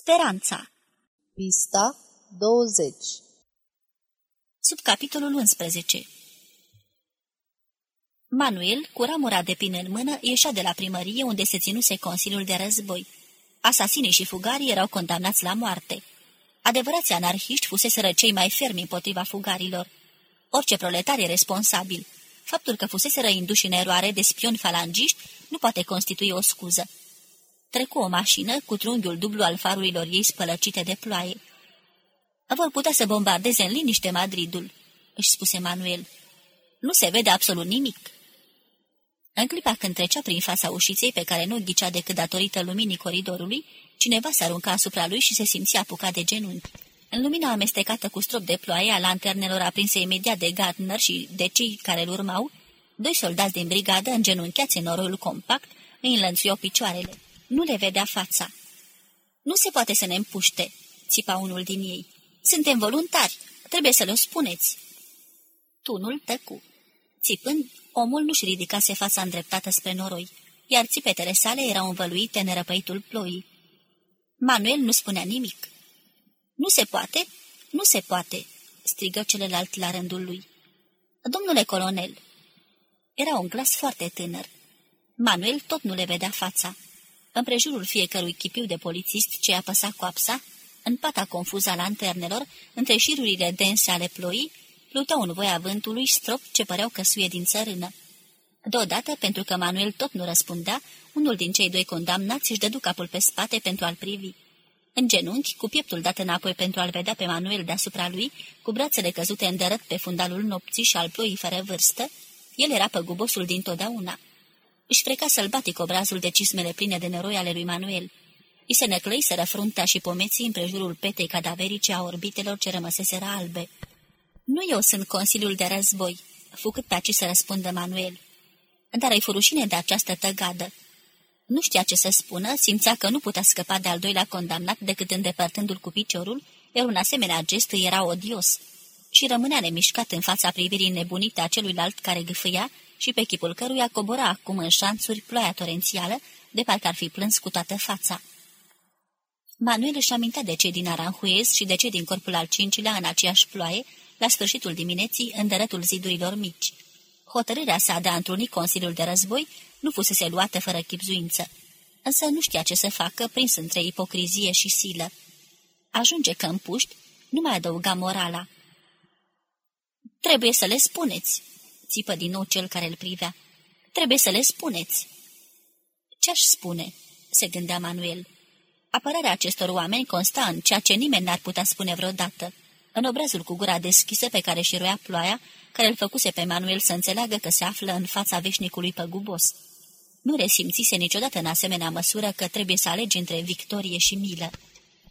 Speranța Pista 20 Sub capitolul 11 Manuel, cu ramura de pin în mână, ieșea de la primărie unde se ținuse Consiliul de Război. Asasinii și fugarii erau condamnați la moarte. Adevărații anarhiști fuseseră cei mai fermi împotriva fugarilor. Orice proletar e responsabil. Faptul că fuseseră induși în eroare de spioni falangiști nu poate constitui o scuză. Trecu o mașină cu trunghiul dublu al farurilor ei spălăcite de ploaie. Vor putea să bombardeze în liniște Madridul, își spuse Manuel. Nu se vede absolut nimic. În clipa când trecea prin fața ușiței pe care nu ghicea decât datorită luminii coridorului, cineva se arunca asupra lui și se simțea apucat de genunchi. În lumina amestecată cu strop de ploaie a lanternelor aprinse imediat de Gardner și de cei care îl urmau, doi soldați din brigadă, îngenunchiați în norul compact, îi înlănțuiau picioarele. Nu le vedea fața. Nu se poate să ne împuște, țipa unul din ei. Suntem voluntari, trebuie să le spuneți. Tunul tăcu. Țipând, omul nu-și ridicase fața îndreptată spre noroi, iar țipetele sale erau învăluite în răpăitul ploii. Manuel nu spunea nimic. Nu se poate? Nu se poate!" strigă celălalt la rândul lui. Domnule colonel!" Era un glas foarte tânăr. Manuel tot nu le vedea fața. Împrejurul fiecărui chipiu de polițist ce apăsa coapsa, în pata confuză a lanternelor, între șirurile dense ale ploii, pluteau în voia vântului strop ce păreau căsuie din țărână. Deodată, pentru că Manuel tot nu răspundea, unul din cei doi condamnați își dădu capul pe spate pentru a-l privi. În genunchi, cu pieptul dat înapoi pentru a-l vedea pe Manuel deasupra lui, cu brațele căzute îndărăt pe fundalul nopții și al ploii fără vârstă, el era păgubosul dintotdeauna. Își freca sălbatic obrazul de cismele pline de neroi ale lui Manuel. I se năclăiseră fruntea și pomeții împrejurul petei cadaverice a orbitelor ce rămăseseră albe. Nu eu sunt Consiliul de Război," fucât pe aci să răspundă Manuel. Dar îi furușine de această tăgadă. Nu știa ce să spună, simțea că nu putea scăpa de al doilea condamnat decât îndepărtându-l cu piciorul, iar un asemenea gest îi era odios. Și rămânea nemișcat în fața privirii nebunite a celuilalt care gâfâia și pe chipul căruia cobora acum în șanțuri ploaia torențială, de parcă ar fi plâns cu toată fața. Manuel își amintea de cei din Aranjuez și de cei din corpul al cincilea în aceeași ploaie, la sfârșitul dimineții, în dărătul zidurilor mici. Hotărârea sa de a întruni Consiliul de Război nu fusese luată fără chipzuință, însă nu știa ce să facă, prins între ipocrizie și silă. Ajunge că împuști, nu mai adăuga morala. Trebuie să le spuneți, țipă din nou cel care îl privea. Trebuie să le spuneți. Ce-aș spune? se gândea Manuel. Apărarea acestor oameni consta în ceea ce nimeni n-ar putea spune vreodată, în obrazul cu gura deschisă pe care și roia ploaia, care îl făcuse pe Manuel să înțeleagă că se află în fața veșnicului păgubos. Nu resimțise niciodată în asemenea măsură că trebuie să alegi între victorie și milă.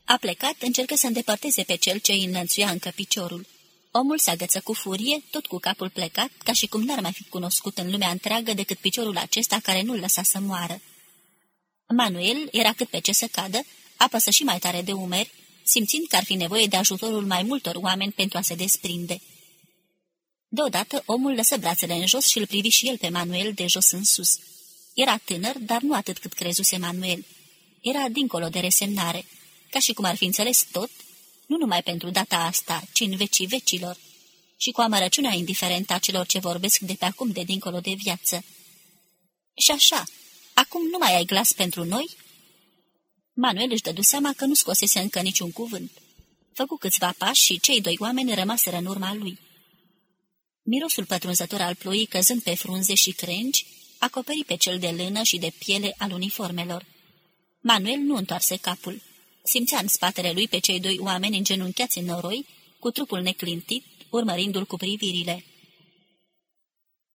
A plecat, încercă să îndepărteze pe cel ce îi înlănțuia încă piciorul. Omul se agăță cu furie, tot cu capul plecat, ca și cum n-ar mai fi cunoscut în lumea întreagă decât piciorul acesta care nu-l lăsa să moară. Manuel era cât pe ce să cadă, apăsă și mai tare de umeri, simțind că ar fi nevoie de ajutorul mai multor oameni pentru a se desprinde. Deodată omul lăsă brațele în jos și îl privi și el pe Manuel de jos în sus. Era tânăr, dar nu atât cât crezuse Manuel. Era dincolo de resemnare, ca și cum ar fi înțeles tot, nu numai pentru data asta, ci în vecii vecilor, și cu amărăciunea indiferentă a celor ce vorbesc de pe acum de dincolo de viață. Și așa, acum nu mai ai glas pentru noi?" Manuel își dădu seama că nu scosese încă niciun cuvânt. Făcu câțiva pași și cei doi oameni rămaseră în urma lui. Mirosul pătrunzător al ploii căzând pe frunze și crengi, acoperi pe cel de lână și de piele al uniformelor. Manuel nu întoarse capul. Simțea în spatele lui pe cei doi oameni îngenunchiați în noroi, cu trupul neclintit, urmărindu-l cu privirile.